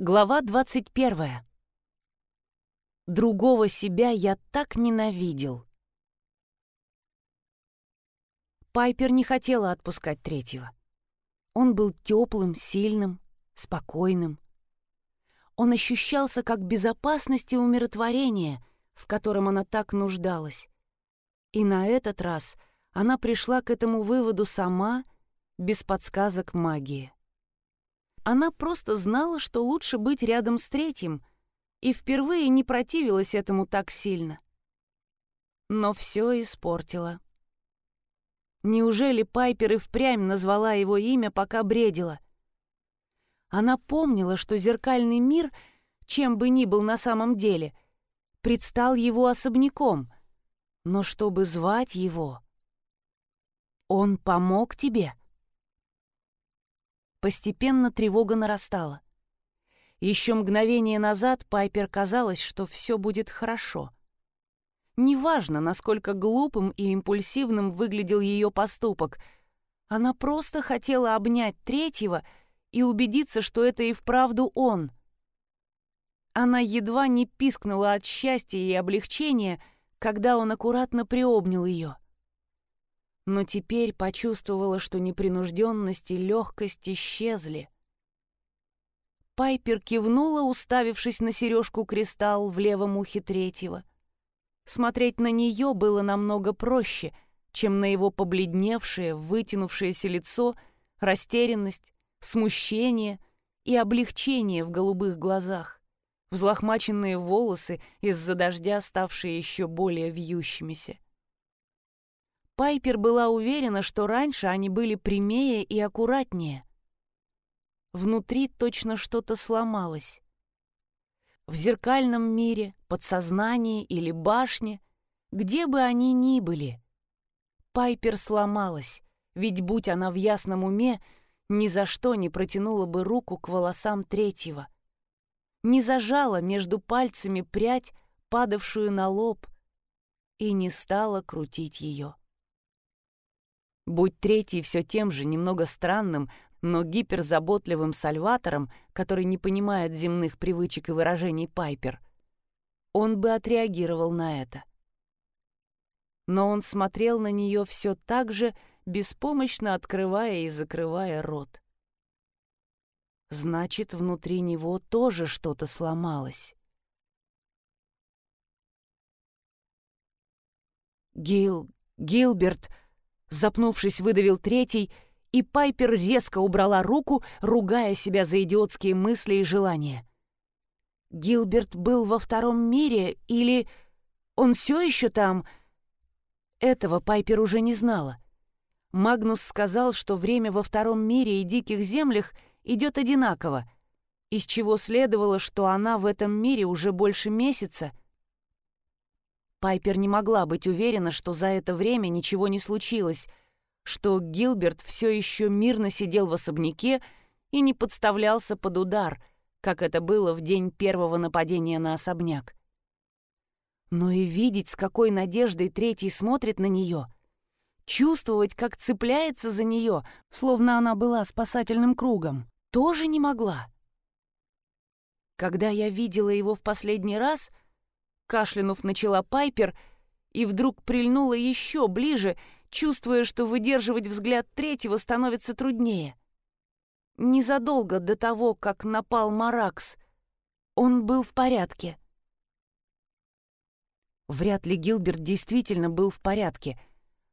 Глава 21. Другого себя я так ненавидел. Пайпер не хотела отпускать третьего. Он был теплым, сильным, спокойным. Он ощущался как безопасность и умиротворение, в котором она так нуждалась. И на этот раз она пришла к этому выводу сама, без подсказок магии. Она просто знала, что лучше быть рядом с третьим, и впервые не противилась этому так сильно. Но все испортила. Неужели Пайпер и впрямь назвала его имя, пока бредила? Она помнила, что зеркальный мир, чем бы ни был на самом деле, предстал его особняком. Но чтобы звать его... «Он помог тебе?» Постепенно тревога нарастала. Еще мгновение назад Пайпер казалось, что все будет хорошо. Неважно, насколько глупым и импульсивным выглядел ее поступок, она просто хотела обнять третьего и убедиться, что это и вправду он. Она едва не пискнула от счастья и облегчения, когда он аккуратно приобнял ее но теперь почувствовала, что непринужденность и легкость исчезли. Пайпер кивнула, уставившись на сережку кристалл в левом ухе третьего. Смотреть на нее было намного проще, чем на его побледневшее, вытянувшееся лицо, растерянность, смущение и облегчение в голубых глазах, взлохмаченные волосы из-за дождя, ставшие еще более вьющимися. Пайпер была уверена, что раньше они были прямее и аккуратнее. Внутри точно что-то сломалось. В зеркальном мире, подсознании или башне, где бы они ни были, Пайпер сломалась, ведь будь она в ясном уме, ни за что не протянула бы руку к волосам третьего. Не зажала между пальцами прядь, падавшую на лоб, и не стала крутить ее. Будь третий все тем же немного странным, но гиперзаботливым сальватором, который не понимает земных привычек и выражений Пайпер, он бы отреагировал на это. Но он смотрел на нее все так же, беспомощно открывая и закрывая рот. Значит, внутри него тоже что-то сломалось. «Гил... Гилберт...» Запнувшись, выдавил третий, и Пайпер резко убрала руку, ругая себя за идиотские мысли и желания. Гилберт был во втором мире или... Он все еще там? Этого Пайпер уже не знала. Магнус сказал, что время во втором мире и диких землях идет одинаково, из чего следовало, что она в этом мире уже больше месяца — Пайпер не могла быть уверена, что за это время ничего не случилось, что Гилберт все еще мирно сидел в особняке и не подставлялся под удар, как это было в день первого нападения на особняк. Но и видеть, с какой надеждой третий смотрит на нее, чувствовать, как цепляется за нее, словно она была спасательным кругом, тоже не могла. Когда я видела его в последний раз — Кашлянув начала Пайпер и вдруг прильнула еще ближе, чувствуя, что выдерживать взгляд третьего становится труднее. Незадолго до того, как напал Маракс, он был в порядке. Вряд ли Гилберт действительно был в порядке,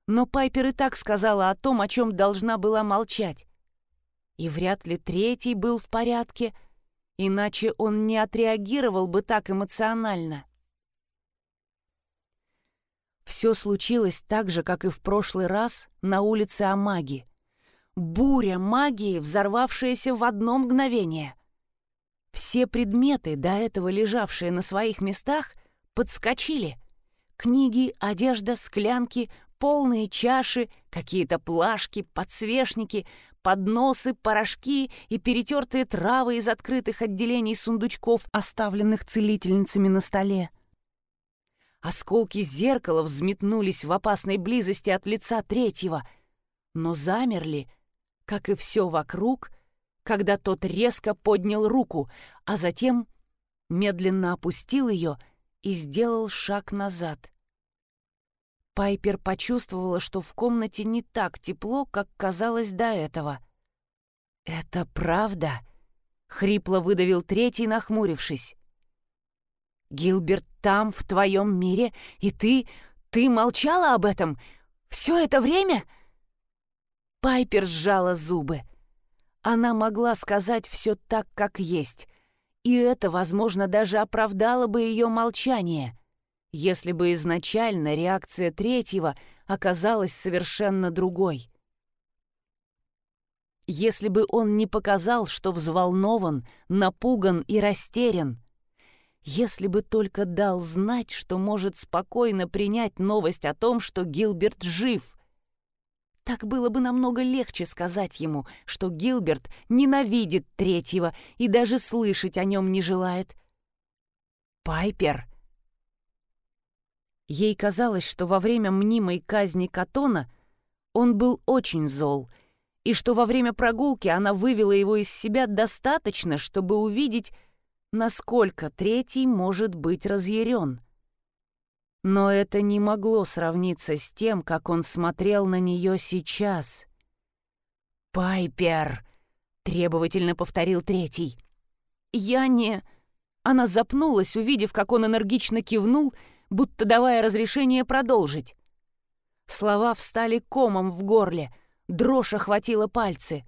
но Пайпер и так сказала о том, о чем должна была молчать. И вряд ли третий был в порядке, иначе он не отреагировал бы так эмоционально. Все случилось так же, как и в прошлый раз на улице Амаги. Буря магии, взорвавшаяся в одно мгновение. Все предметы, до этого лежавшие на своих местах, подскочили. Книги, одежда, склянки, полные чаши, какие-то плашки, подсвечники, подносы, порошки и перетертые травы из открытых отделений сундучков, оставленных целительницами на столе. Осколки зеркала взметнулись в опасной близости от лица третьего, но замерли, как и все вокруг, когда тот резко поднял руку, а затем медленно опустил ее и сделал шаг назад. Пайпер почувствовала, что в комнате не так тепло, как казалось до этого. «Это правда?» — хрипло выдавил третий, нахмурившись. «Гилберт там, в твоем мире, и ты... ты молчала об этом все это время?» Пайпер сжала зубы. Она могла сказать все так, как есть, и это, возможно, даже оправдало бы ее молчание, если бы изначально реакция третьего оказалась совершенно другой. Если бы он не показал, что взволнован, напуган и растерян, если бы только дал знать, что может спокойно принять новость о том, что Гилберт жив — так было бы намного легче сказать ему, что Гилберт ненавидит третьего и даже слышать о нем не желает. Пайпер. Ей казалось, что во время мнимой казни Катона он был очень зол, и что во время прогулки она вывела его из себя достаточно, чтобы увидеть, насколько третий может быть разъярен. Но это не могло сравниться с тем, как он смотрел на нее сейчас. «Пайпер!» — требовательно повторил третий. «Я не...» Она запнулась, увидев, как он энергично кивнул, будто давая разрешение продолжить. Слова встали комом в горле, дрожь охватила пальцы.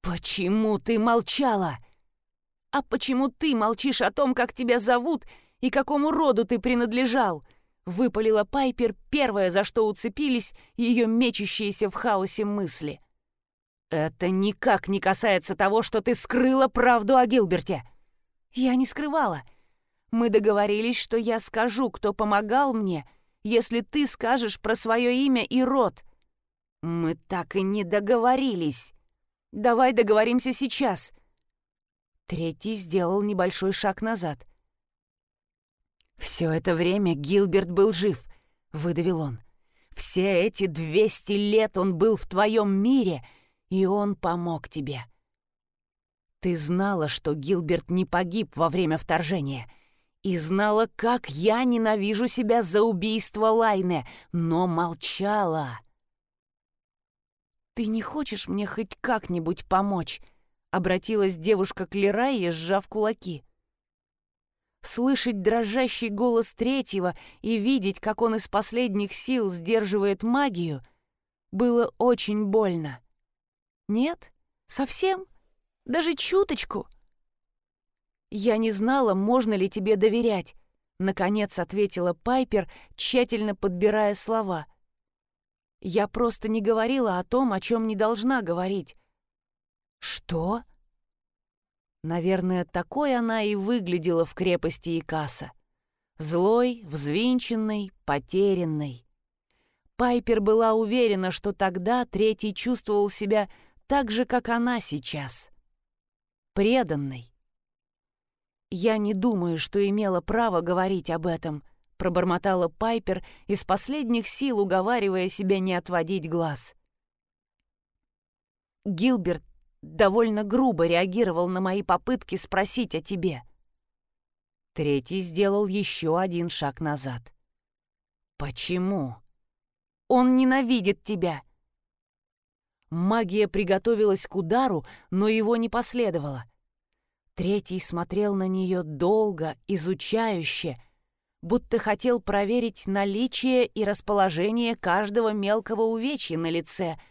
«Почему ты молчала?» «А почему ты молчишь о том, как тебя зовут и какому роду ты принадлежал?» Выпалила Пайпер первое, за что уцепились ее мечущиеся в хаосе мысли. «Это никак не касается того, что ты скрыла правду о Гилберте!» «Я не скрывала. Мы договорились, что я скажу, кто помогал мне, если ты скажешь про свое имя и род». «Мы так и не договорились. Давай договоримся сейчас». Третий сделал небольшой шаг назад. «Все это время Гилберт был жив», — выдавил он. «Все эти двести лет он был в твоем мире, и он помог тебе. Ты знала, что Гилберт не погиб во время вторжения, и знала, как я ненавижу себя за убийство Лайне, но молчала». «Ты не хочешь мне хоть как-нибудь помочь?» — обратилась девушка к Лерайе, сжав кулаки слышать дрожащий голос третьего и видеть, как он из последних сил сдерживает магию, было очень больно. Нет? Совсем? Даже чуточку? Я не знала, можно ли тебе доверять, наконец ответила Пайпер, тщательно подбирая слова. Я просто не говорила о том, о чем не должна говорить. Что? Наверное, такой она и выглядела в крепости Икаса. Злой, взвинченной, потерянной. Пайпер была уверена, что тогда третий чувствовал себя так же, как она сейчас. Преданной. «Я не думаю, что имела право говорить об этом», — пробормотала Пайпер, из последних сил уговаривая себя не отводить глаз. Гилберт довольно грубо реагировал на мои попытки спросить о тебе. Третий сделал еще один шаг назад. Почему? Он ненавидит тебя. Магия приготовилась к удару, но его не последовало. Третий смотрел на нее долго, изучающе, будто хотел проверить наличие и расположение каждого мелкого увечья на лице —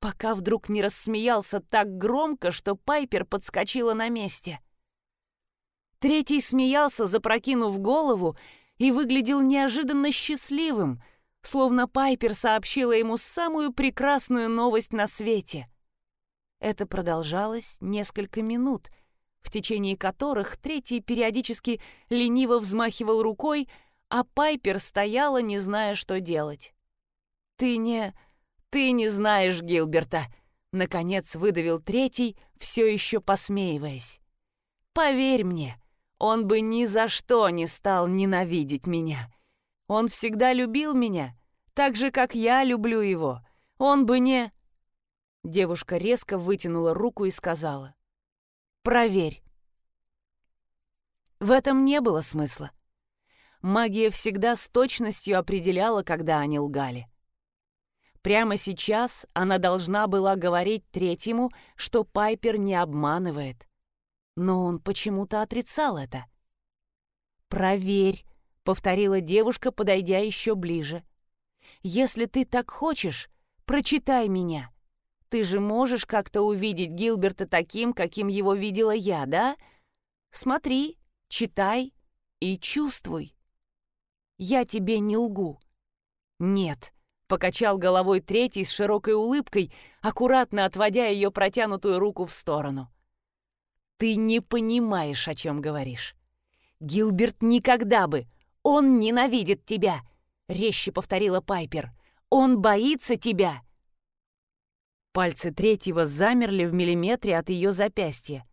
пока вдруг не рассмеялся так громко, что Пайпер подскочила на месте. Третий смеялся, запрокинув голову, и выглядел неожиданно счастливым, словно Пайпер сообщила ему самую прекрасную новость на свете. Это продолжалось несколько минут, в течение которых третий периодически лениво взмахивал рукой, а Пайпер стояла, не зная, что делать. «Ты не...» «Ты не знаешь Гилберта», — наконец выдавил третий, все еще посмеиваясь. «Поверь мне, он бы ни за что не стал ненавидеть меня. Он всегда любил меня, так же, как я люблю его. Он бы не...» Девушка резко вытянула руку и сказала. Проверь». В этом не было смысла. Магия всегда с точностью определяла, когда они лгали. Прямо сейчас она должна была говорить третьему, что Пайпер не обманывает. Но он почему-то отрицал это. «Проверь», — повторила девушка, подойдя еще ближе. «Если ты так хочешь, прочитай меня. Ты же можешь как-то увидеть Гилберта таким, каким его видела я, да? Смотри, читай и чувствуй. Я тебе не лгу». «Нет», Покачал головой третий с широкой улыбкой, аккуратно отводя ее протянутую руку в сторону. «Ты не понимаешь, о чем говоришь. Гилберт никогда бы. Он ненавидит тебя!» — резче повторила Пайпер. «Он боится тебя!» Пальцы третьего замерли в миллиметре от ее запястья.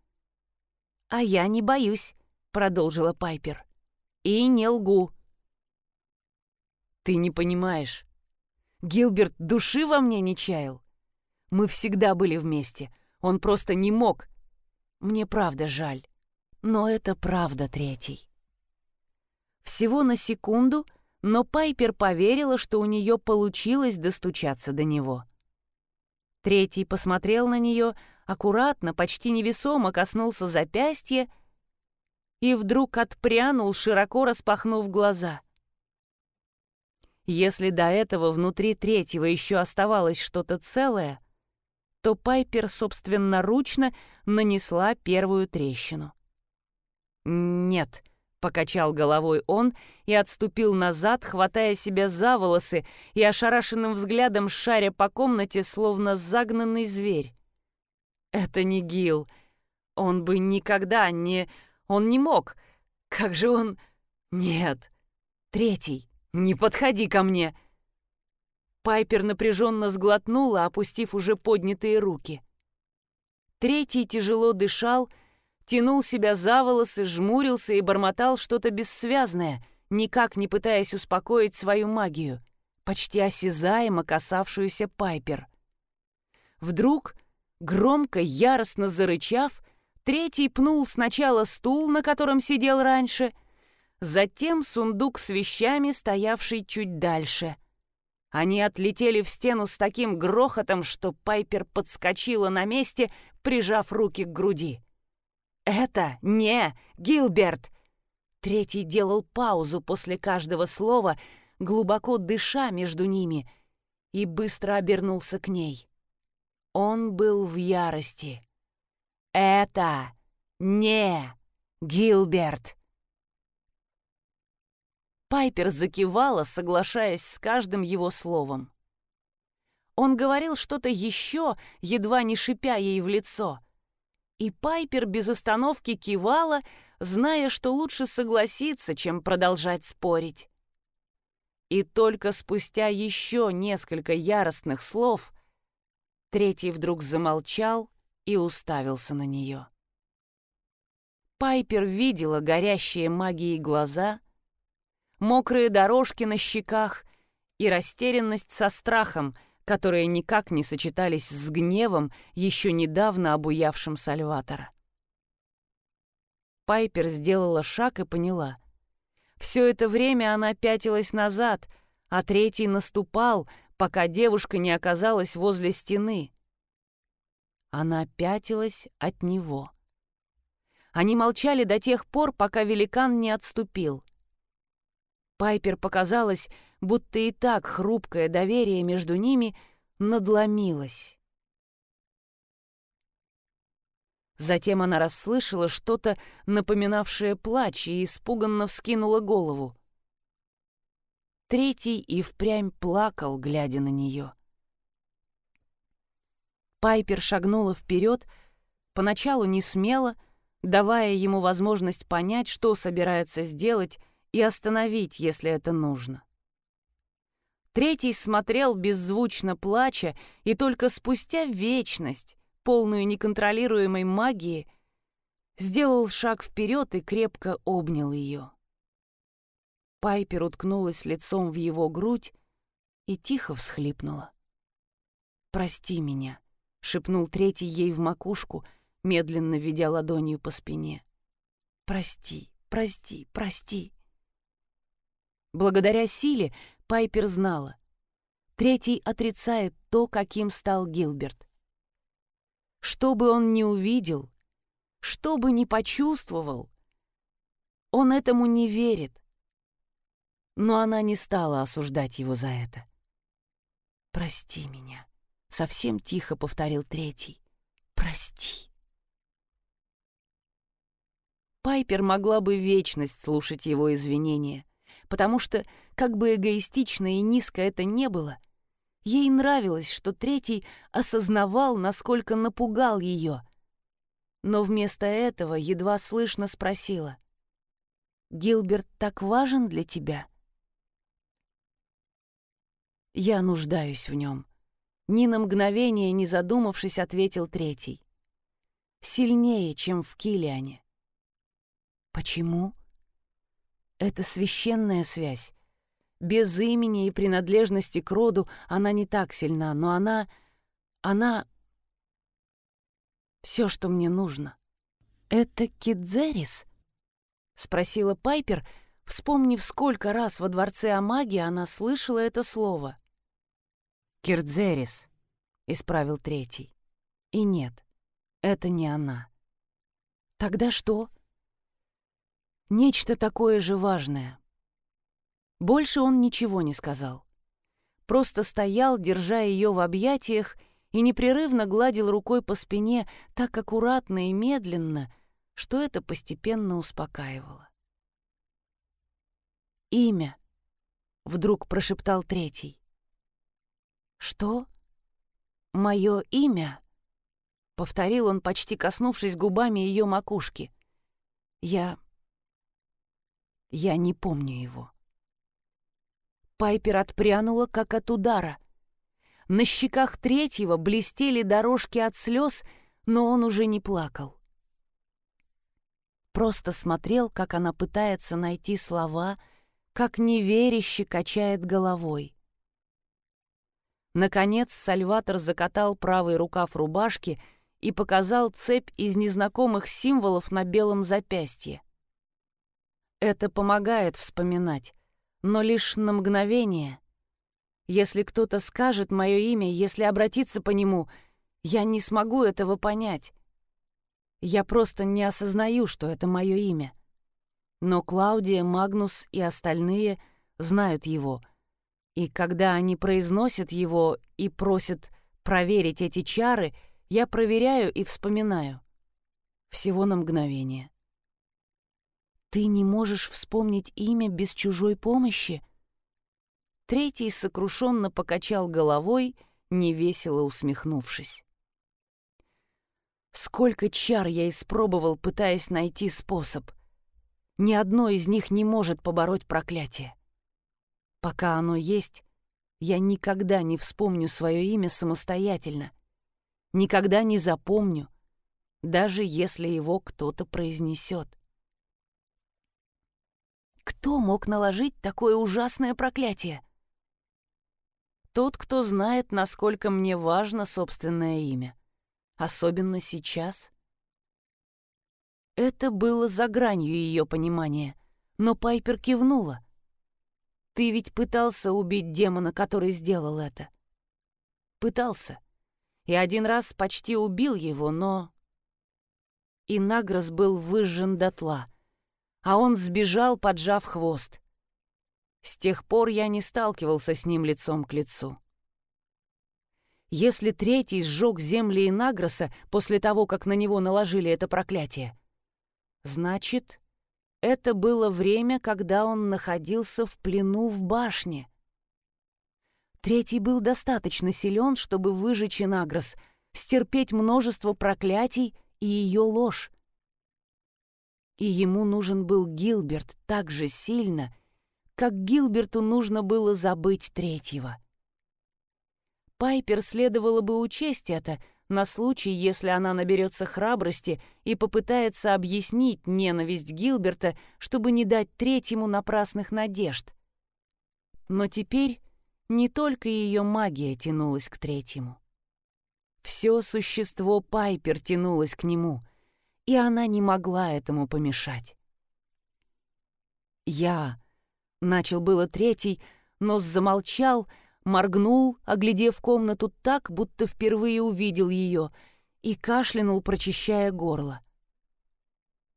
«А я не боюсь», — продолжила Пайпер. «И не лгу». «Ты не понимаешь. Гилберт души во мне не чаял. Мы всегда были вместе. Он просто не мог. Мне правда жаль. Но это правда третий. Всего на секунду, но Пайпер поверила, что у нее получилось достучаться до него. Третий посмотрел на нее, аккуратно, почти невесомо коснулся запястья и вдруг отпрянул, широко распахнув глаза — если до этого внутри третьего еще оставалось что-то целое, то Пайпер собственноручно нанесла первую трещину. «Нет», — покачал головой он и отступил назад, хватая себя за волосы и ошарашенным взглядом шаря по комнате, словно загнанный зверь. «Это не Гил. Он бы никогда не... Он не мог. Как же он... Нет. Третий. «Не подходи ко мне!» Пайпер напряженно сглотнула, опустив уже поднятые руки. Третий тяжело дышал, тянул себя за волосы, жмурился и бормотал что-то бессвязное, никак не пытаясь успокоить свою магию, почти осязаемо касавшуюся Пайпер. Вдруг, громко, яростно зарычав, третий пнул сначала стул, на котором сидел раньше — затем сундук с вещами, стоявший чуть дальше. Они отлетели в стену с таким грохотом, что Пайпер подскочила на месте, прижав руки к груди. «Это не Гилберт!» Третий делал паузу после каждого слова, глубоко дыша между ними, и быстро обернулся к ней. Он был в ярости. «Это не Гилберт!» Пайпер закивала, соглашаясь с каждым его словом. Он говорил что-то еще, едва не шипя ей в лицо. И Пайпер без остановки кивала, зная, что лучше согласиться, чем продолжать спорить. И только спустя еще несколько яростных слов третий вдруг замолчал и уставился на нее. Пайпер видела горящие магией глаза — мокрые дорожки на щеках и растерянность со страхом, которые никак не сочетались с гневом, еще недавно обуявшим Сальватора. Пайпер сделала шаг и поняла. Все это время она пятилась назад, а третий наступал, пока девушка не оказалась возле стены. Она пятилась от него. Они молчали до тех пор, пока великан не отступил. Пайпер показалось, будто и так хрупкое доверие между ними надломилось. Затем она расслышала что-то, напоминавшее плач, и испуганно вскинула голову. Третий и впрямь плакал, глядя на нее. Пайпер шагнула вперед, поначалу не смело, давая ему возможность понять, что собирается сделать, и остановить, если это нужно. Третий смотрел беззвучно плача, и только спустя вечность, полную неконтролируемой магии, сделал шаг вперед и крепко обнял ее. Пайпер уткнулась лицом в его грудь и тихо всхлипнула. «Прости меня», — шепнул третий ей в макушку, медленно ведя ладонью по спине. «Прости, прости, прости». Благодаря силе Пайпер знала. Третий отрицает то, каким стал Гилберт. Что бы он ни увидел, что бы ни почувствовал, он этому не верит. Но она не стала осуждать его за это. «Прости меня», — совсем тихо повторил третий. «Прости». Пайпер могла бы вечность слушать его извинения, потому что, как бы эгоистично и низко это не было, ей нравилось, что третий осознавал, насколько напугал ее. Но вместо этого едва слышно спросила. «Гилберт так важен для тебя?» «Я нуждаюсь в нем», — ни на мгновение не задумавшись, ответил третий. «Сильнее, чем в Килиане». «Почему?» Это священная связь. Без имени и принадлежности к роду она не так сильна, но она... она... Все, что мне нужно. «Это Кидзерис?» — спросила Пайпер, вспомнив, сколько раз во дворце Амаги она слышала это слово. «Кирдзерис», — исправил третий. «И нет, это не она». «Тогда что?» Нечто такое же важное. Больше он ничего не сказал. Просто стоял, держа ее в объятиях, и непрерывно гладил рукой по спине так аккуратно и медленно, что это постепенно успокаивало. «Имя», — вдруг прошептал третий. «Что? Мое имя?» — повторил он, почти коснувшись губами ее макушки. «Я я не помню его. Пайпер отпрянула, как от удара. На щеках третьего блестели дорожки от слез, но он уже не плакал. Просто смотрел, как она пытается найти слова, как неверяще качает головой. Наконец Сальватор закатал правый рукав рубашки и показал цепь из незнакомых символов на белом запястье. Это помогает вспоминать, но лишь на мгновение. Если кто-то скажет мое имя, если обратиться по нему, я не смогу этого понять. Я просто не осознаю, что это мое имя. Но Клаудия, Магнус и остальные знают его. И когда они произносят его и просят проверить эти чары, я проверяю и вспоминаю. Всего на мгновение. Ты не можешь вспомнить имя без чужой помощи? Третий сокрушенно покачал головой, невесело усмехнувшись. Сколько чар я испробовал, пытаясь найти способ. Ни одно из них не может побороть проклятие. Пока оно есть, я никогда не вспомню свое имя самостоятельно, никогда не запомню, даже если его кто-то произнесет. Кто мог наложить такое ужасное проклятие? Тот, кто знает, насколько мне важно собственное имя. Особенно сейчас. Это было за гранью ее понимания, но Пайпер кивнула. «Ты ведь пытался убить демона, который сделал это?» «Пытался. И один раз почти убил его, но...» И Нагрос был выжжен дотла — а он сбежал, поджав хвост. С тех пор я не сталкивался с ним лицом к лицу. Если третий сжег земли Инагроса после того, как на него наложили это проклятие, значит, это было время, когда он находился в плену в башне. Третий был достаточно силен, чтобы выжечь Инагрос, стерпеть множество проклятий и ее ложь. И ему нужен был Гилберт так же сильно, как Гилберту нужно было забыть третьего. Пайпер следовало бы учесть это на случай, если она наберется храбрости и попытается объяснить ненависть Гилберта, чтобы не дать третьему напрасных надежд. Но теперь не только ее магия тянулась к третьему. Все существо Пайпер тянулось к нему, и она не могла этому помешать. «Я...» — начал было третий, но замолчал, моргнул, оглядев комнату так, будто впервые увидел ее, и кашлянул, прочищая горло.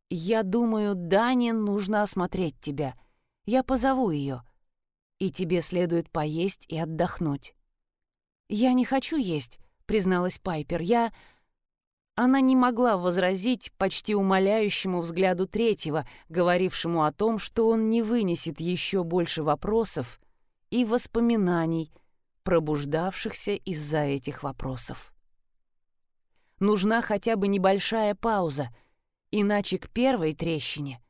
«Я думаю, Дане нужно осмотреть тебя. Я позову ее. И тебе следует поесть и отдохнуть». «Я не хочу есть», — призналась Пайпер. «Я...» Она не могла возразить почти умоляющему взгляду третьего, говорившему о том, что он не вынесет еще больше вопросов и воспоминаний, пробуждавшихся из-за этих вопросов. Нужна хотя бы небольшая пауза, иначе к первой трещине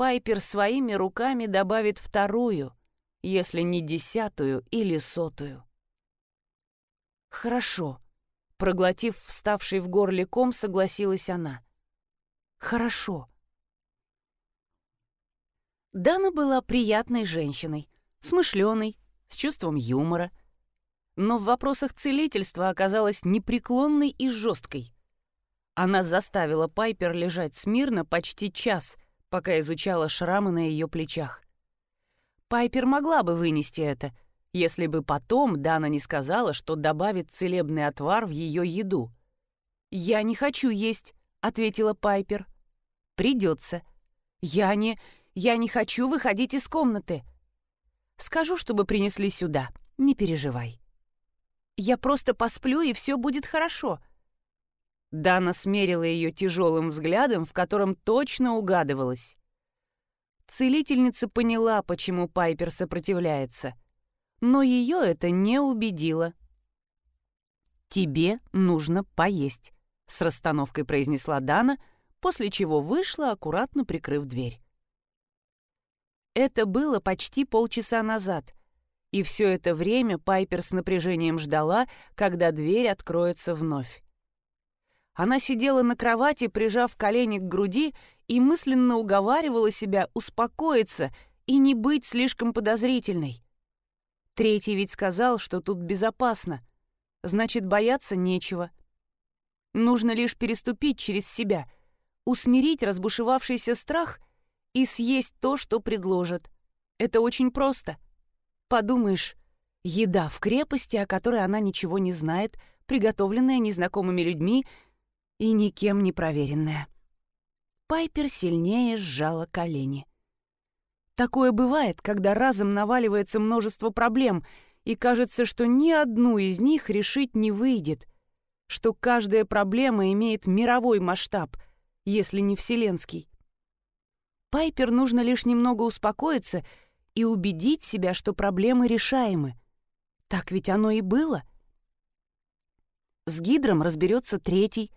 Пайпер своими руками добавит вторую, если не десятую или сотую. «Хорошо», — проглотив вставший в горле ком, согласилась она. «Хорошо». Дана была приятной женщиной, смышленой, с чувством юмора, но в вопросах целительства оказалась непреклонной и жесткой. Она заставила Пайпер лежать смирно почти час, пока изучала шрамы на ее плечах. Пайпер могла бы вынести это, если бы потом Дана не сказала, что добавит целебный отвар в ее еду. «Я не хочу есть», — ответила Пайпер. «Придется. Я не... Я не хочу выходить из комнаты. Скажу, чтобы принесли сюда. Не переживай». Я просто посплю, и все будет хорошо». Дана смерила ее тяжелым взглядом, в котором точно угадывалось. Целительница поняла, почему Пайпер сопротивляется, но ее это не убедило. «Тебе нужно поесть», — с расстановкой произнесла Дана, после чего вышла, аккуратно прикрыв дверь. Это было почти полчаса назад — и все это время Пайпер с напряжением ждала, когда дверь откроется вновь. Она сидела на кровати, прижав колени к груди, и мысленно уговаривала себя успокоиться и не быть слишком подозрительной. Третий ведь сказал, что тут безопасно. Значит, бояться нечего. Нужно лишь переступить через себя, усмирить разбушевавшийся страх и съесть то, что предложат. Это очень просто — Подумаешь, еда в крепости, о которой она ничего не знает, приготовленная незнакомыми людьми и никем не проверенная. Пайпер сильнее сжала колени. Такое бывает, когда разом наваливается множество проблем, и кажется, что ни одну из них решить не выйдет, что каждая проблема имеет мировой масштаб, если не вселенский. Пайпер нужно лишь немного успокоиться — и убедить себя, что проблемы решаемы. Так ведь оно и было. С Гидром разберется третий.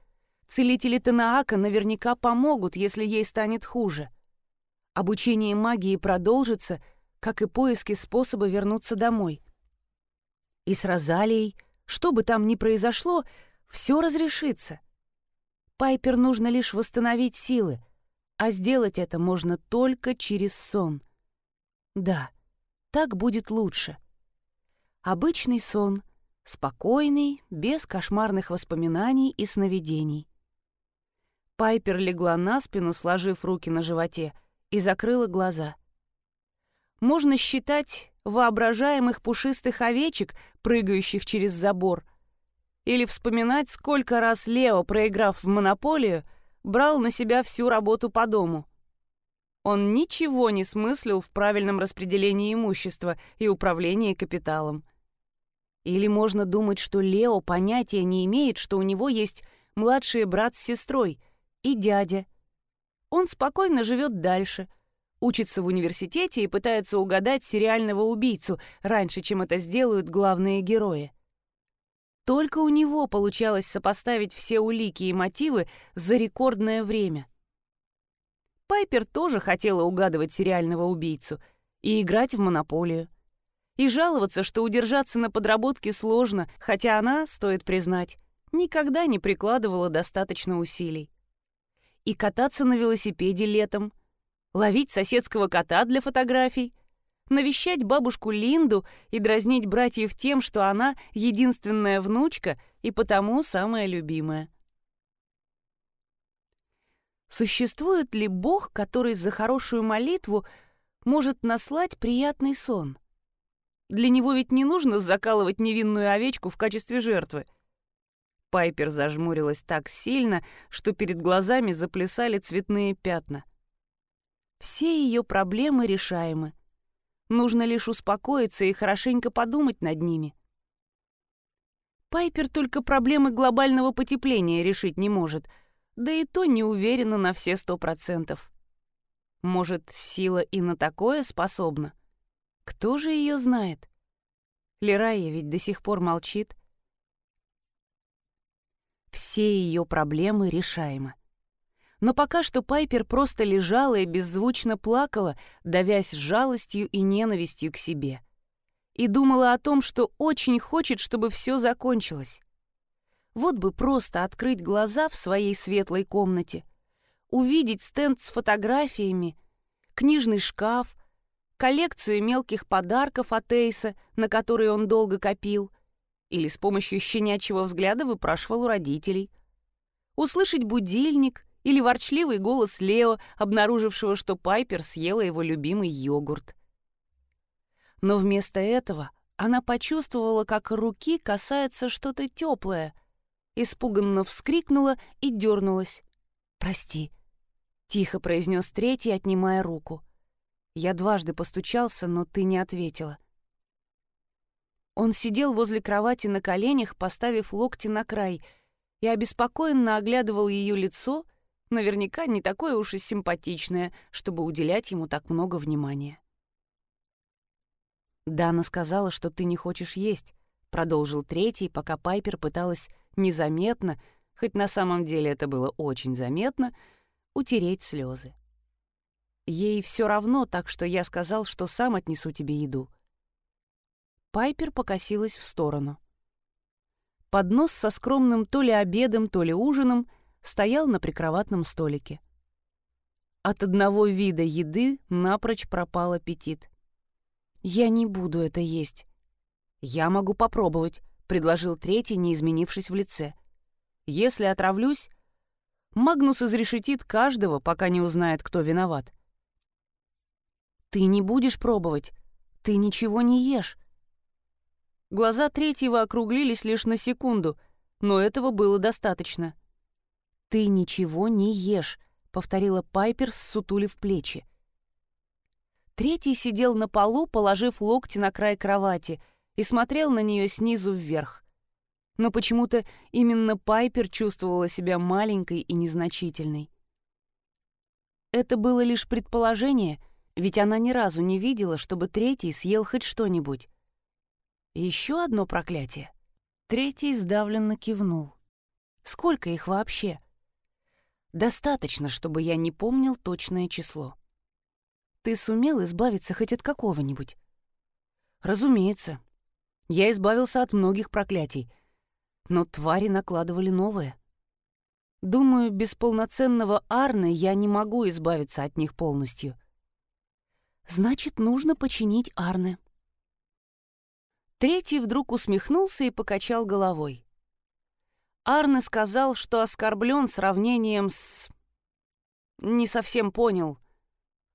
Целители Танаака наверняка помогут, если ей станет хуже. Обучение магии продолжится, как и поиски способа вернуться домой. И с Розалией, что бы там ни произошло, все разрешится. Пайпер нужно лишь восстановить силы, а сделать это можно только через сон — да, так будет лучше. Обычный сон, спокойный, без кошмарных воспоминаний и сновидений. Пайпер легла на спину, сложив руки на животе, и закрыла глаза. Можно считать воображаемых пушистых овечек, прыгающих через забор, или вспоминать, сколько раз Лео, проиграв в монополию, брал на себя всю работу по дому — он ничего не смыслил в правильном распределении имущества и управлении капиталом. Или можно думать, что Лео понятия не имеет, что у него есть младший брат с сестрой и дядя. Он спокойно живет дальше, учится в университете и пытается угадать сериального убийцу раньше, чем это сделают главные герои. Только у него получалось сопоставить все улики и мотивы за рекордное время. Пайпер тоже хотела угадывать сериального убийцу и играть в монополию. И жаловаться, что удержаться на подработке сложно, хотя она, стоит признать, никогда не прикладывала достаточно усилий. И кататься на велосипеде летом, ловить соседского кота для фотографий, навещать бабушку Линду и дразнить братьев тем, что она единственная внучка и потому самая любимая. Существует ли Бог, который за хорошую молитву может наслать приятный сон? Для него ведь не нужно закалывать невинную овечку в качестве жертвы. Пайпер зажмурилась так сильно, что перед глазами заплясали цветные пятна. Все ее проблемы решаемы. Нужно лишь успокоиться и хорошенько подумать над ними. Пайпер только проблемы глобального потепления решить не может, да и то не уверена на все сто процентов. Может, сила и на такое способна? Кто же ее знает? Лерайя ведь до сих пор молчит. Все ее проблемы решаемы. Но пока что Пайпер просто лежала и беззвучно плакала, давясь жалостью и ненавистью к себе. И думала о том, что очень хочет, чтобы все закончилось. Вот бы просто открыть глаза в своей светлой комнате, увидеть стенд с фотографиями, книжный шкаф, коллекцию мелких подарков от Эйса, на которые он долго копил, или с помощью щенячьего взгляда выпрашивал у родителей. Услышать будильник — или ворчливый голос Лео, обнаружившего, что Пайпер съела его любимый йогурт. Но вместо этого она почувствовала, как руки касается что-то теплое, испуганно вскрикнула и дернулась. «Прости», — тихо произнес третий, отнимая руку. «Я дважды постучался, но ты не ответила». Он сидел возле кровати на коленях, поставив локти на край, и обеспокоенно оглядывал ее лицо Наверняка не такое уж и симпатичное, чтобы уделять ему так много внимания. «Дана сказала, что ты не хочешь есть», — продолжил третий, пока Пайпер пыталась незаметно, хоть на самом деле это было очень заметно, утереть слезы. Ей все равно, так что я сказал, что сам отнесу тебе еду. Пайпер покосилась в сторону. Поднос со скромным то ли обедом, то ли ужином — стоял на прикроватном столике. От одного вида еды напрочь пропал аппетит. «Я не буду это есть». «Я могу попробовать», — предложил третий, не изменившись в лице. «Если отравлюсь, Магнус изрешетит каждого, пока не узнает, кто виноват». «Ты не будешь пробовать. Ты ничего не ешь». Глаза третьего округлились лишь на секунду, но этого было достаточно. «Ты ничего не ешь», — повторила Пайпер, сутулив плечи. Третий сидел на полу, положив локти на край кровати, и смотрел на нее снизу вверх. Но почему-то именно Пайпер чувствовала себя маленькой и незначительной. Это было лишь предположение, ведь она ни разу не видела, чтобы третий съел хоть что-нибудь. Еще одно проклятие. Третий сдавленно кивнул. Сколько их вообще? Достаточно, чтобы я не помнил точное число. Ты сумел избавиться хоть от какого-нибудь? Разумеется. Я избавился от многих проклятий, но твари накладывали новые. Думаю, без полноценного Арны я не могу избавиться от них полностью. Значит, нужно починить Арны. Третий вдруг усмехнулся и покачал головой. Арне сказал, что оскорблен сравнением с... Не совсем понял.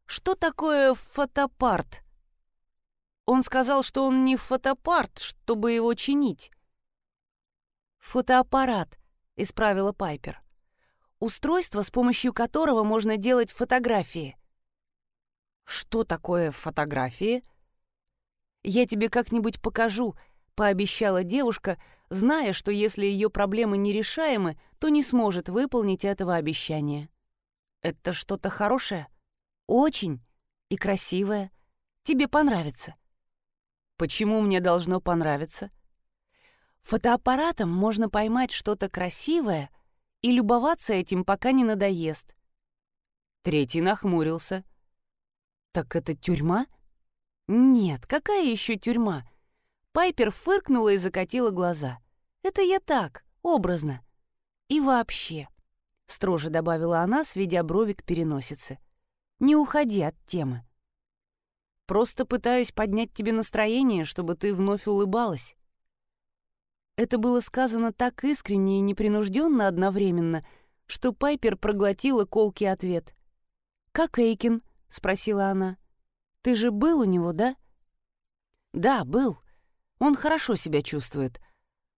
Что такое фотопарт? Он сказал, что он не фотопарт, чтобы его чинить. «Фотоаппарат», — исправила Пайпер. «Устройство, с помощью которого можно делать фотографии». «Что такое фотографии?» «Я тебе как-нибудь покажу», — пообещала девушка, — зная, что если ее проблемы нерешаемы, то не сможет выполнить этого обещания. Это что-то хорошее? Очень. И красивое. Тебе понравится. Почему мне должно понравиться? Фотоаппаратом можно поймать что-то красивое и любоваться этим, пока не надоест. Третий нахмурился. «Так это тюрьма?» «Нет, какая еще тюрьма?» Пайпер фыркнула и закатила глаза. «Это я так, образно. И вообще», — строже добавила она, сведя брови к переносице, — «не уходи от темы». Просто пытаюсь поднять тебе настроение, чтобы ты вновь улыбалась». Это было сказано так искренне и непринужденно одновременно, что Пайпер проглотила колкий ответ. «Как Эйкин?» — спросила она. «Ты же был у него, да?» «Да, был. Он хорошо себя чувствует.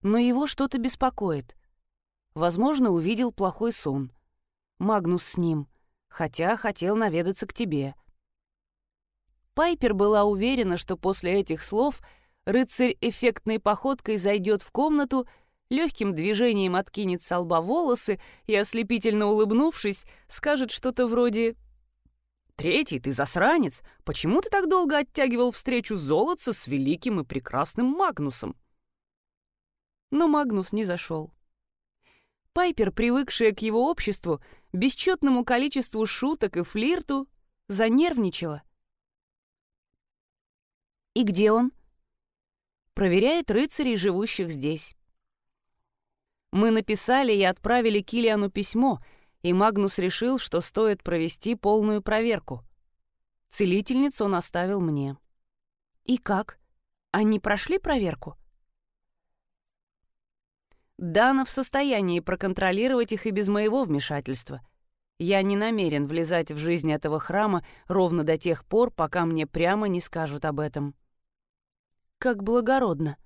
Но его что-то беспокоит. Возможно, увидел плохой сон. Магнус с ним, хотя хотел наведаться к тебе». Пайпер была уверена, что после этих слов рыцарь эффектной походкой зайдет в комнату, легким движением откинет с лба волосы и, ослепительно улыбнувшись, скажет что-то вроде «Третий, ты засранец! Почему ты так долго оттягивал встречу золотца с великим и прекрасным Магнусом?» Но Магнус не зашел. Пайпер, привыкшая к его обществу, бесчетному количеству шуток и флирту, занервничала. «И где он?» «Проверяет рыцарей, живущих здесь». Мы написали и отправили Килиану письмо, и Магнус решил, что стоит провести полную проверку. Целительницу он оставил мне. «И как? Они прошли проверку?» Дана в состоянии проконтролировать их и без моего вмешательства. Я не намерен влезать в жизнь этого храма ровно до тех пор, пока мне прямо не скажут об этом. Как благородно.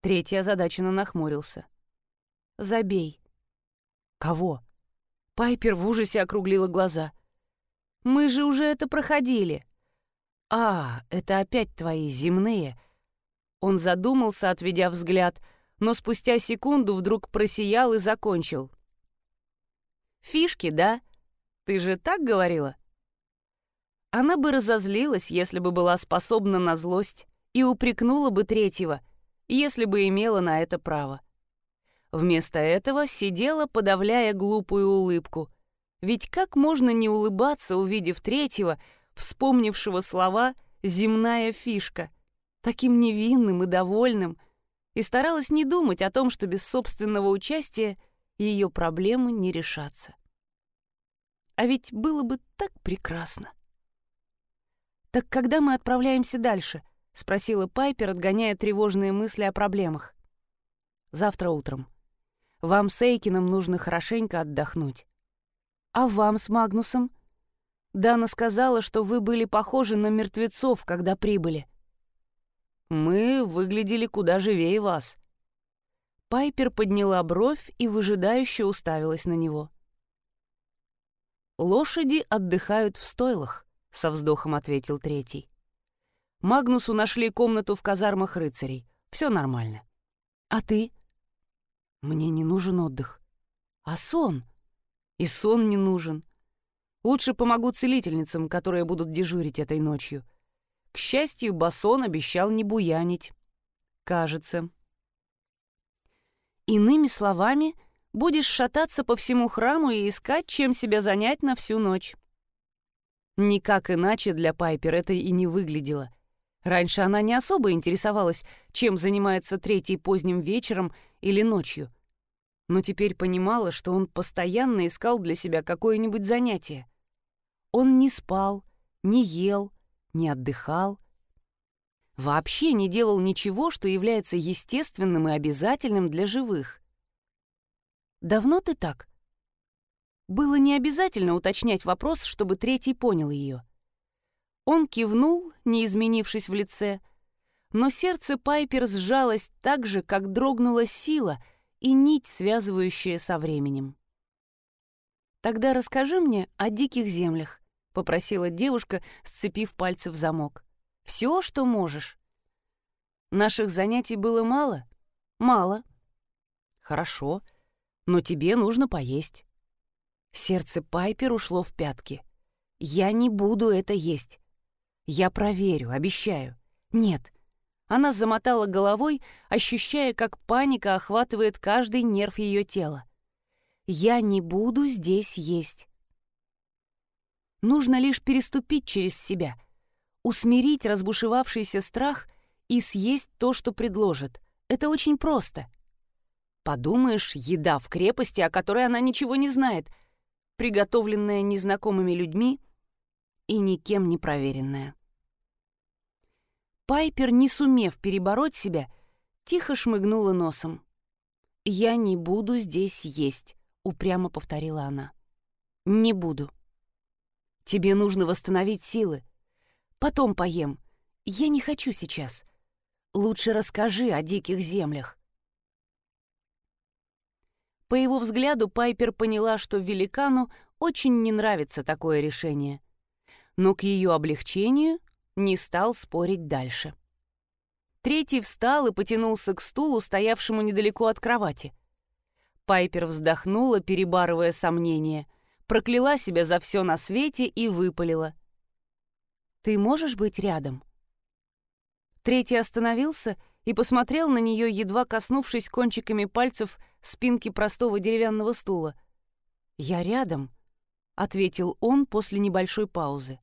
Третий озадаченно нахмурился. Забей. Кого? Пайпер в ужасе округлила глаза. Мы же уже это проходили. А, это опять твои земные. Он задумался, отведя взгляд, но спустя секунду вдруг просиял и закончил. Фишки, да? Ты же так говорила? Она бы разозлилась, если бы была способна на злость и упрекнула бы третьего, если бы имела на это право. Вместо этого сидела, подавляя глупую улыбку. Ведь как можно не улыбаться, увидев третьего, вспомнившего слова «земная фишка», таким невинным и довольным, и старалась не думать о том, что без собственного участия ее проблемы не решатся. А ведь было бы так прекрасно. «Так когда мы отправляемся дальше?» — спросила Пайпер, отгоняя тревожные мысли о проблемах. «Завтра утром. Вам с Эйкином нужно хорошенько отдохнуть. А вам с Магнусом?» Дана сказала, что вы были похожи на мертвецов, когда прибыли. Мы выглядели куда живее вас. Пайпер подняла бровь и выжидающе уставилась на него. «Лошади отдыхают в стойлах», — со вздохом ответил третий. Магнусу нашли комнату в казармах рыцарей. Все нормально. А ты? Мне не нужен отдых. А сон? И сон не нужен. Лучше помогу целительницам, которые будут дежурить этой ночью. К счастью, Басон обещал не буянить. Кажется. Иными словами, будешь шататься по всему храму и искать, чем себя занять на всю ночь. Никак иначе для Пайпер это и не выглядело. Раньше она не особо интересовалась, чем занимается третий поздним вечером или ночью. Но теперь понимала, что он постоянно искал для себя какое-нибудь занятие. Он не спал, не ел, не отдыхал. Вообще не делал ничего, что является естественным и обязательным для живых. «Давно ты так?» Было не обязательно уточнять вопрос, чтобы третий понял ее. Он кивнул, не изменившись в лице, но сердце Пайпер сжалось так же, как дрогнула сила и нить, связывающая со временем. «Тогда расскажи мне о диких землях», — попросила девушка, сцепив пальцы в замок. «Все, что можешь». «Наших занятий было мало?» «Мало». «Хорошо, но тебе нужно поесть». Сердце Пайпер ушло в пятки. «Я не буду это есть. «Я проверю, обещаю». «Нет». Она замотала головой, ощущая, как паника охватывает каждый нерв ее тела. «Я не буду здесь есть». Нужно лишь переступить через себя, усмирить разбушевавшийся страх и съесть то, что предложат. Это очень просто. Подумаешь, еда в крепости, о которой она ничего не знает, приготовленная незнакомыми людьми и никем не проверенная. Пайпер, не сумев перебороть себя, тихо шмыгнула носом. «Я не буду здесь есть», — упрямо повторила она. «Не буду. Тебе нужно восстановить силы. Потом поем. Я не хочу сейчас. Лучше расскажи о диких землях». По его взгляду Пайпер поняла, что великану очень не нравится такое решение. Но к ее облегчению не стал спорить дальше. Третий встал и потянулся к стулу, стоявшему недалеко от кровати. Пайпер вздохнула, перебарывая сомнения, прокляла себя за все на свете и выпалила. «Ты можешь быть рядом?» Третий остановился и посмотрел на нее, едва коснувшись кончиками пальцев спинки простого деревянного стула. «Я рядом», — ответил он после небольшой паузы.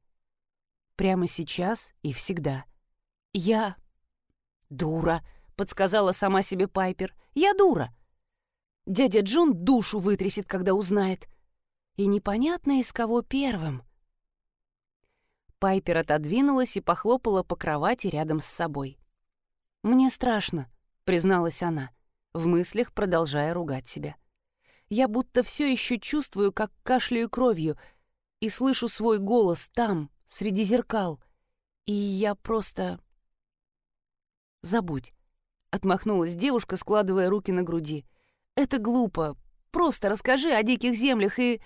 «Прямо сейчас и всегда. Я «Дура», — подсказала сама себе Пайпер. «Я дура». Дядя Джон душу вытрясет, когда узнает. И непонятно, из кого первым. Пайпер отодвинулась и похлопала по кровати рядом с собой. «Мне страшно», — призналась она, в мыслях продолжая ругать себя. «Я будто все еще чувствую, как кашляю кровью, и слышу свой голос там, среди зеркал. И я просто «Забудь», — отмахнулась девушка, складывая руки на груди. «Это глупо. Просто расскажи о диких землях и...»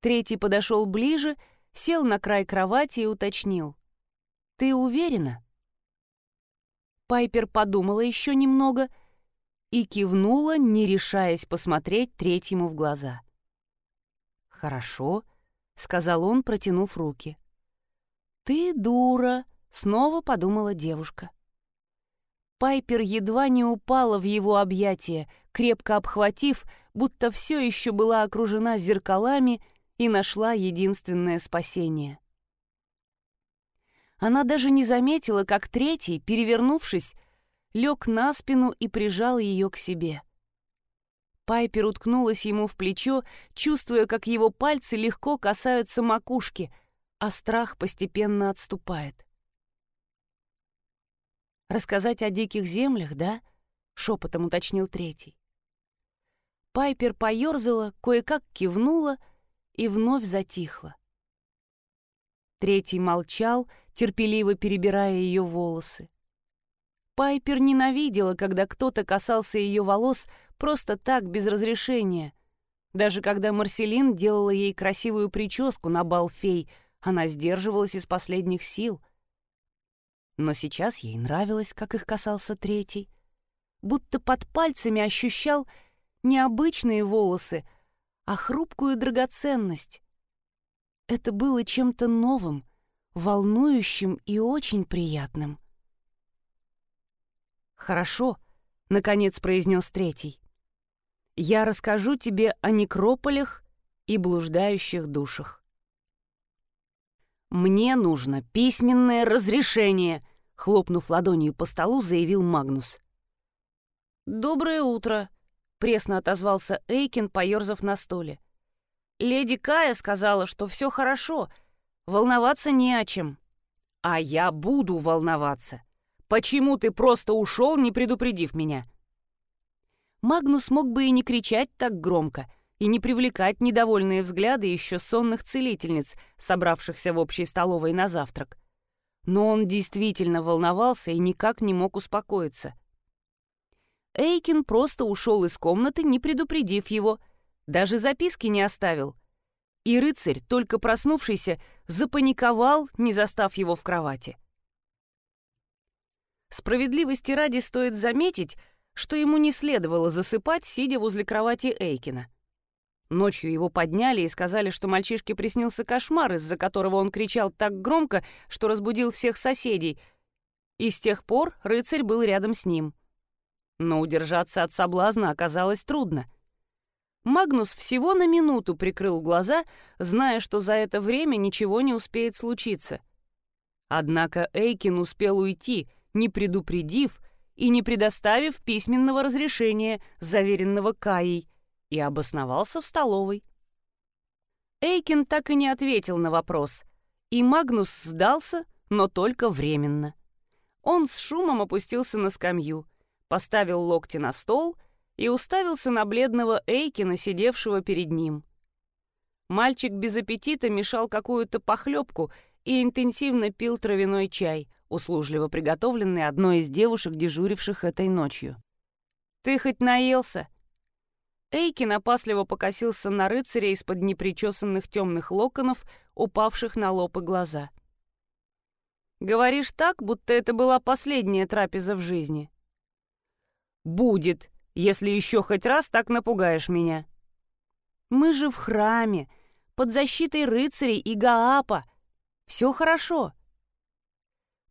Третий подошел ближе, сел на край кровати и уточнил. «Ты уверена?» Пайпер подумала еще немного и кивнула, не решаясь посмотреть третьему в глаза. «Хорошо», — сказал он, протянув руки. «Ты дура», — снова подумала девушка. Пайпер едва не упала в его объятия, крепко обхватив, будто все еще была окружена зеркалами и нашла единственное спасение. Она даже не заметила, как третий, перевернувшись, лег на спину и прижал ее к себе. Пайпер уткнулась ему в плечо, чувствуя, как его пальцы легко касаются макушки, а страх постепенно отступает. «Рассказать о диких землях, да?» — шепотом уточнил третий. Пайпер поерзала, кое-как кивнула и вновь затихла. Третий молчал, терпеливо перебирая ее волосы. Пайпер ненавидела, когда кто-то касался ее волос просто так, без разрешения. Даже когда Марселин делала ей красивую прическу на бал фей, она сдерживалась из последних сил — но сейчас ей нравилось, как их касался третий. Будто под пальцами ощущал не обычные волосы, а хрупкую драгоценность. Это было чем-то новым, волнующим и очень приятным. «Хорошо», — наконец произнес третий. «Я расскажу тебе о некрополях и блуждающих душах». «Мне нужно письменное разрешение», — хлопнув ладонью по столу, заявил Магнус. «Доброе утро», — пресно отозвался Эйкин, поерзав на стуле. «Леди Кая сказала, что все хорошо, волноваться не о чем». «А я буду волноваться. Почему ты просто ушел, не предупредив меня?» Магнус мог бы и не кричать так громко, и не привлекать недовольные взгляды еще сонных целительниц, собравшихся в общей столовой на завтрак. Но он действительно волновался и никак не мог успокоиться. Эйкин просто ушел из комнаты, не предупредив его, даже записки не оставил. И рыцарь, только проснувшийся, запаниковал, не застав его в кровати. Справедливости ради стоит заметить, что ему не следовало засыпать, сидя возле кровати Эйкина. Ночью его подняли и сказали, что мальчишке приснился кошмар, из-за которого он кричал так громко, что разбудил всех соседей. И с тех пор рыцарь был рядом с ним. Но удержаться от соблазна оказалось трудно. Магнус всего на минуту прикрыл глаза, зная, что за это время ничего не успеет случиться. Однако Эйкин успел уйти, не предупредив и не предоставив письменного разрешения, заверенного Каей, и обосновался в столовой. Эйкин так и не ответил на вопрос, и Магнус сдался, но только временно. Он с шумом опустился на скамью, поставил локти на стол и уставился на бледного Эйкина, сидевшего перед ним. Мальчик без аппетита мешал какую-то похлебку и интенсивно пил травяной чай, услужливо приготовленный одной из девушек, дежуривших этой ночью. «Ты хоть наелся?» Эйкин опасливо покосился на рыцаря из-под непричесанных темных локонов, упавших на лоб и глаза. «Говоришь так, будто это была последняя трапеза в жизни». «Будет, если еще хоть раз так напугаешь меня». «Мы же в храме, под защитой рыцарей и Гаапа. Все хорошо».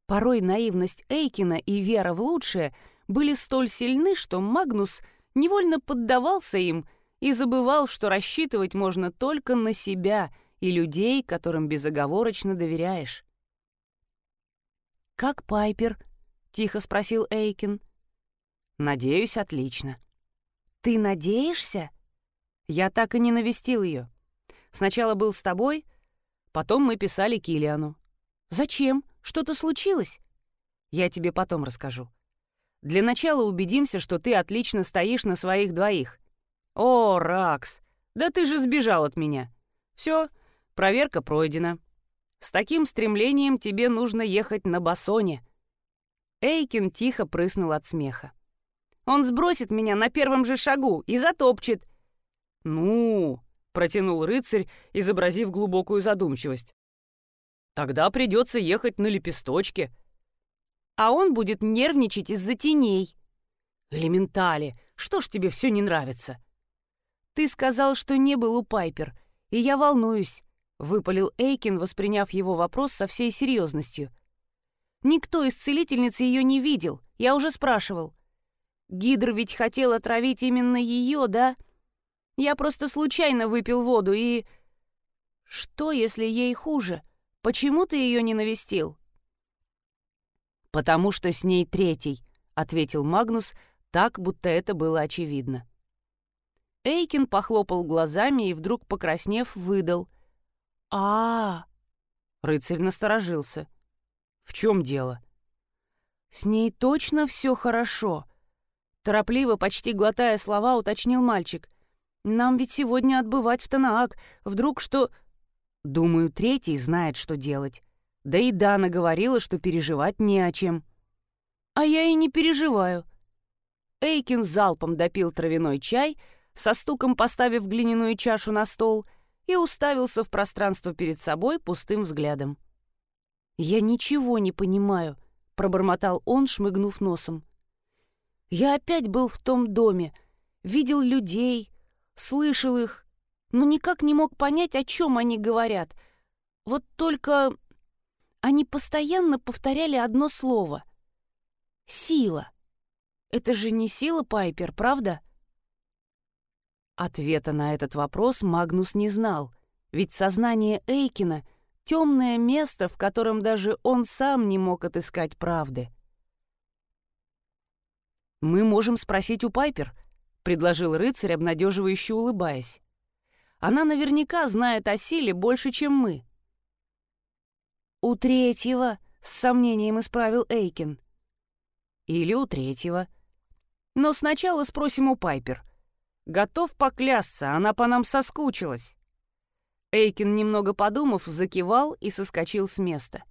Порой наивность Эйкина и вера в лучшее были столь сильны, что Магнус — невольно поддавался им и забывал, что рассчитывать можно только на себя и людей, которым безоговорочно доверяешь. «Как Пайпер?» — тихо спросил Эйкин. «Надеюсь, отлично». «Ты надеешься?» «Я так и не навестил ее. Сначала был с тобой, потом мы писали Килиану. «Зачем? Что-то случилось?» «Я тебе потом расскажу. Для начала убедимся, что ты отлично стоишь на своих двоих. О, Ракс, да ты же сбежал от меня. Все, проверка пройдена. С таким стремлением тебе нужно ехать на басоне. Эйкин тихо прыснул от смеха. Он сбросит меня на первом же шагу и затопчет. Ну, протянул рыцарь, изобразив глубокую задумчивость. Тогда придется ехать на лепесточке а он будет нервничать из-за теней. Элементали, что ж тебе все не нравится? Ты сказал, что не был у Пайпер, и я волнуюсь, выпалил Эйкин, восприняв его вопрос со всей серьезностью. Никто из целительниц ее не видел, я уже спрашивал. Гидр ведь хотел отравить именно ее, да? Я просто случайно выпил воду и... Что, если ей хуже? Почему ты ее не навестил? «Потому что с ней третий», — ответил Магнус, так, будто это было очевидно. Эйкин похлопал глазами и вдруг, покраснев, выдал. а, -а, -а Рыцарь насторожился. «В чем дело?» «С ней точно все хорошо», — торопливо, почти глотая слова, уточнил мальчик. «Нам ведь сегодня отбывать в Танаак. Вдруг что...» «Думаю, третий знает, что делать. Да и Дана говорила, что переживать не о чем. А я и не переживаю. Эйкин залпом допил травяной чай, со стуком поставив глиняную чашу на стол, и уставился в пространство перед собой пустым взглядом. «Я ничего не понимаю», — пробормотал он, шмыгнув носом. «Я опять был в том доме, видел людей, слышал их, но никак не мог понять, о чем они говорят. Вот только они постоянно повторяли одно слово. «Сила». Это же не сила, Пайпер, правда? Ответа на этот вопрос Магнус не знал, ведь сознание Эйкина — темное место, в котором даже он сам не мог отыскать правды. «Мы можем спросить у Пайпер», — предложил рыцарь, обнадеживающе улыбаясь. «Она наверняка знает о силе больше, чем мы». «У третьего», — с сомнением исправил Эйкин. «Или у третьего. Но сначала спросим у Пайпер. Готов поклясться, она по нам соскучилась». Эйкин, немного подумав, закивал и соскочил с места.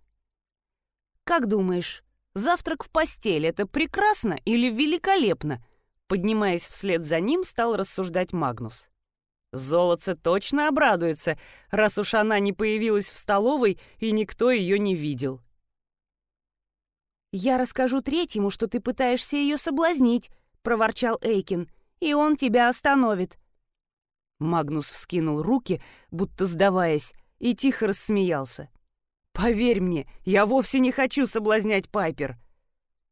«Как думаешь, завтрак в постель — это прекрасно или великолепно?» Поднимаясь вслед за ним, стал рассуждать Магнус. Золотце точно обрадуется, раз уж она не появилась в столовой и никто ее не видел. «Я расскажу третьему, что ты пытаешься ее соблазнить», — проворчал Эйкин, — «и он тебя остановит». Магнус вскинул руки, будто сдаваясь, и тихо рассмеялся. «Поверь мне, я вовсе не хочу соблазнять Пайпер.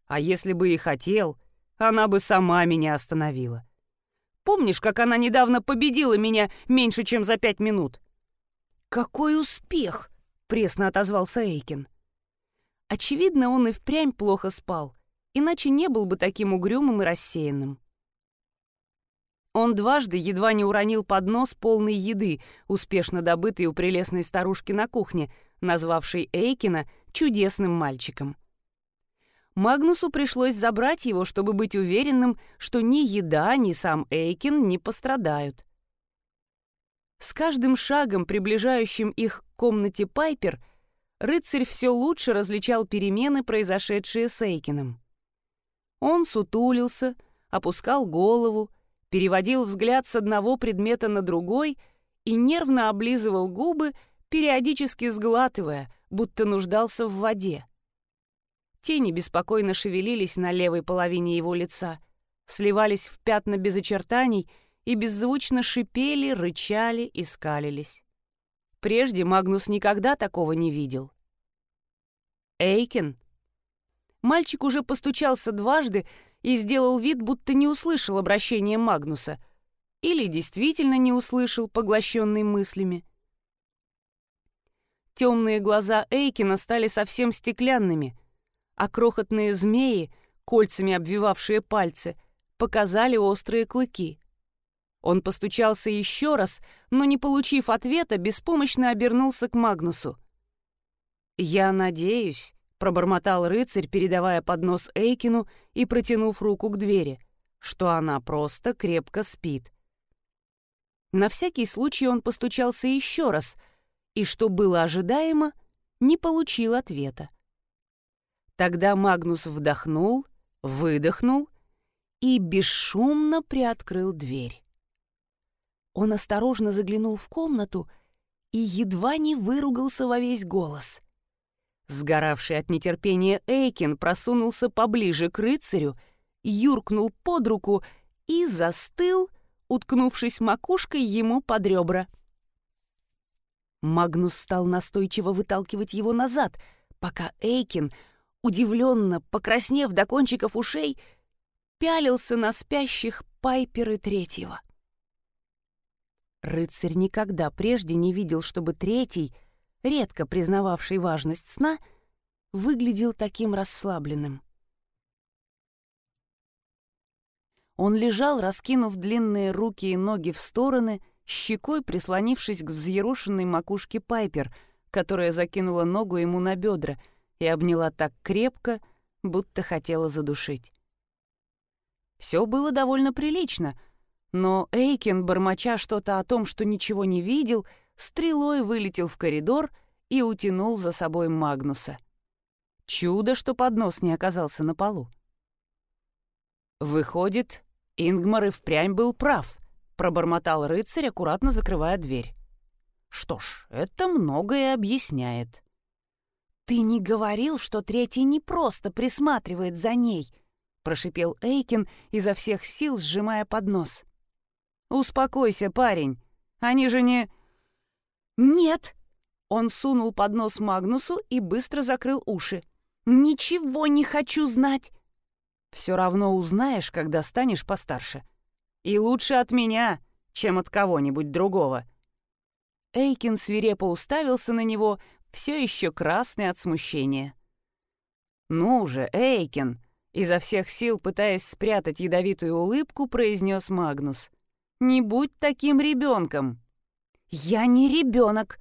А если бы и хотел, она бы сама меня остановила. Помнишь, как она недавно победила меня меньше, чем за пять минут?» «Какой успех!» — пресно отозвался Эйкин. Очевидно, он и впрямь плохо спал, иначе не был бы таким угрюмым и рассеянным. Он дважды едва не уронил поднос полной еды, успешно добытой у прелестной старушки на кухне, назвавшей Эйкина чудесным мальчиком. Магнусу пришлось забрать его, чтобы быть уверенным, что ни еда, ни сам Эйкин не пострадают. С каждым шагом, приближающим их к комнате Пайпер, рыцарь все лучше различал перемены, произошедшие с Эйкином. Он сутулился, опускал голову, переводил взгляд с одного предмета на другой и нервно облизывал губы, периодически сглатывая, будто нуждался в воде. Тени беспокойно шевелились на левой половине его лица, сливались в пятна без очертаний и беззвучно шипели, рычали и скалились. Прежде Магнус никогда такого не видел. «Эйкен!» Мальчик уже постучался дважды и сделал вид, будто не услышал обращения Магнуса. Или действительно не услышал, поглощенный мыслями. Темные глаза Эйкина стали совсем стеклянными, а крохотные змеи, кольцами обвивавшие пальцы, показали острые клыки. Он постучался еще раз, но, не получив ответа, беспомощно обернулся к Магнусу. «Я надеюсь», — пробормотал рыцарь, передавая поднос Эйкину и протянув руку к двери, что она просто крепко спит. На всякий случай он постучался еще раз и, что было ожидаемо, не получил ответа. Тогда Магнус вдохнул, выдохнул и бесшумно приоткрыл дверь. Он осторожно заглянул в комнату и едва не выругался во весь голос. Сгоравший от нетерпения Эйкин просунулся поближе к рыцарю, юркнул под руку и застыл, уткнувшись макушкой ему под ребра. Магнус стал настойчиво выталкивать его назад, пока Эйкин — удивленно, покраснев до кончиков ушей, пялился на спящих Пайперы Третьего. Рыцарь никогда прежде не видел, чтобы Третий, редко признававший важность сна, выглядел таким расслабленным. Он лежал, раскинув длинные руки и ноги в стороны, щекой прислонившись к взъерошенной макушке Пайпер, которая закинула ногу ему на бедра — и обняла так крепко, будто хотела задушить. Все было довольно прилично, но Эйкин, бормоча что-то о том, что ничего не видел, стрелой вылетел в коридор и утянул за собой Магнуса. Чудо, что поднос не оказался на полу. Выходит, Ингмар и впрямь был прав, пробормотал рыцарь, аккуратно закрывая дверь. Что ж, это многое объясняет. «Ты не говорил, что третий не просто присматривает за ней?» — прошипел Эйкин, изо всех сил сжимая поднос. «Успокойся, парень. Они же не...» «Нет!» Он сунул поднос Магнусу и быстро закрыл уши. «Ничего не хочу знать!» «Все равно узнаешь, когда станешь постарше. И лучше от меня, чем от кого-нибудь другого». Эйкин свирепо уставился на него, все еще красный от смущения. «Ну же, Эйкин!» — изо всех сил пытаясь спрятать ядовитую улыбку, произнес Магнус. «Не будь таким ребенком!» «Я не ребенок!»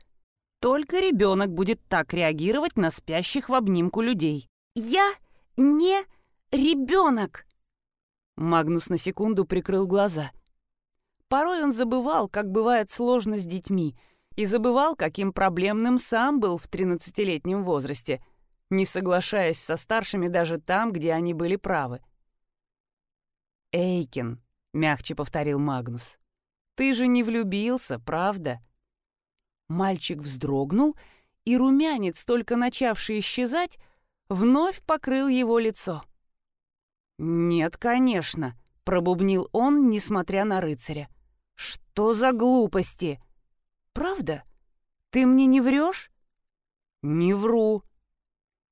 Только ребенок будет так реагировать на спящих в обнимку людей. «Я не ребенок!» Магнус на секунду прикрыл глаза. Порой он забывал, как бывает сложно с детьми — и забывал, каким проблемным сам был в 13-летнем возрасте, не соглашаясь со старшими даже там, где они были правы. «Эйкин», — мягче повторил Магнус, — «ты же не влюбился, правда?» Мальчик вздрогнул, и румянец, только начавший исчезать, вновь покрыл его лицо. «Нет, конечно», — пробубнил он, несмотря на рыцаря. «Что за глупости?» Правда? Ты мне не врешь? Не вру.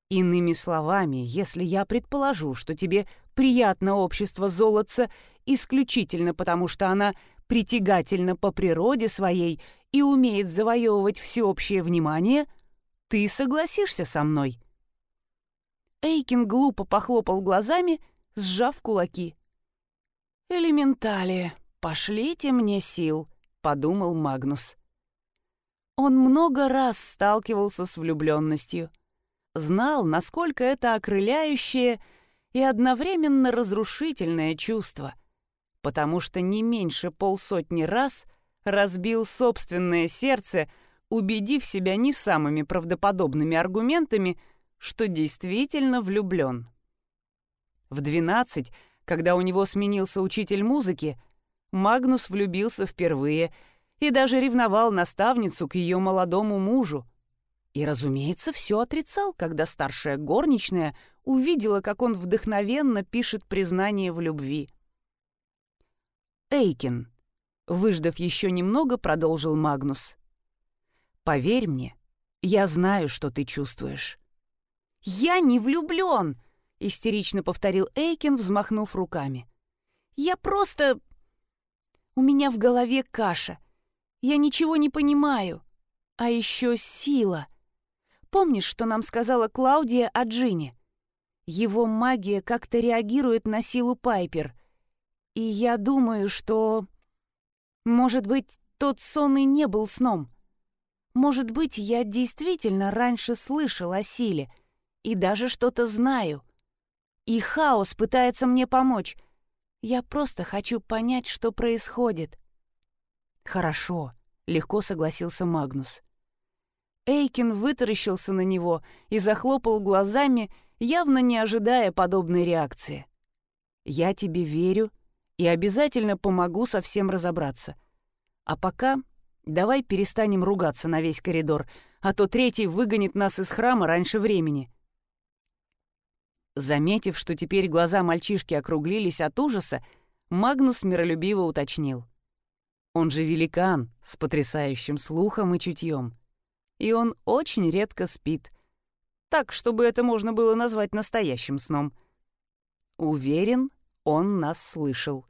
Иными словами, если я предположу, что тебе приятно общество золотца исключительно потому, что она притягательна по природе своей и умеет завоевывать всеобщее внимание, ты согласишься со мной?» Эйкин глупо похлопал глазами, сжав кулаки. «Элементали, пошлите мне сил», — подумал Магнус. Он много раз сталкивался с влюбленностью. знал, насколько это окрыляющее и одновременно разрушительное чувство, потому что не меньше полсотни раз разбил собственное сердце, убедив себя не самыми правдоподобными аргументами, что действительно влюблен. В двенадцать, когда у него сменился учитель музыки, Магнус влюбился впервые и даже ревновал наставницу к ее молодому мужу. И, разумеется, все отрицал, когда старшая горничная увидела, как он вдохновенно пишет признание в любви. «Эйкин», — выждав еще немного, продолжил Магнус. «Поверь мне, я знаю, что ты чувствуешь». «Я не влюблен!» — истерично повторил Эйкин, взмахнув руками. «Я просто... У меня в голове каша. Я ничего не понимаю. А еще сила. Помнишь, что нам сказала Клаудия о Джине? Его магия как-то реагирует на силу Пайпер. И я думаю, что... Может быть, тот сон и не был сном. Может быть, я действительно раньше слышал о силе и даже что-то знаю. И хаос пытается мне помочь. Я просто хочу понять, что происходит. Хорошо, легко согласился Магнус. Эйкин вытаращился на него и захлопал глазами, явно не ожидая подобной реакции. «Я тебе верю и обязательно помогу со всем разобраться. А пока давай перестанем ругаться на весь коридор, а то третий выгонит нас из храма раньше времени». Заметив, что теперь глаза мальчишки округлились от ужаса, Магнус миролюбиво уточнил. Он же великан с потрясающим слухом и чутьем. И он очень редко спит. Так, чтобы это можно было назвать настоящим сном. Уверен, он нас слышал.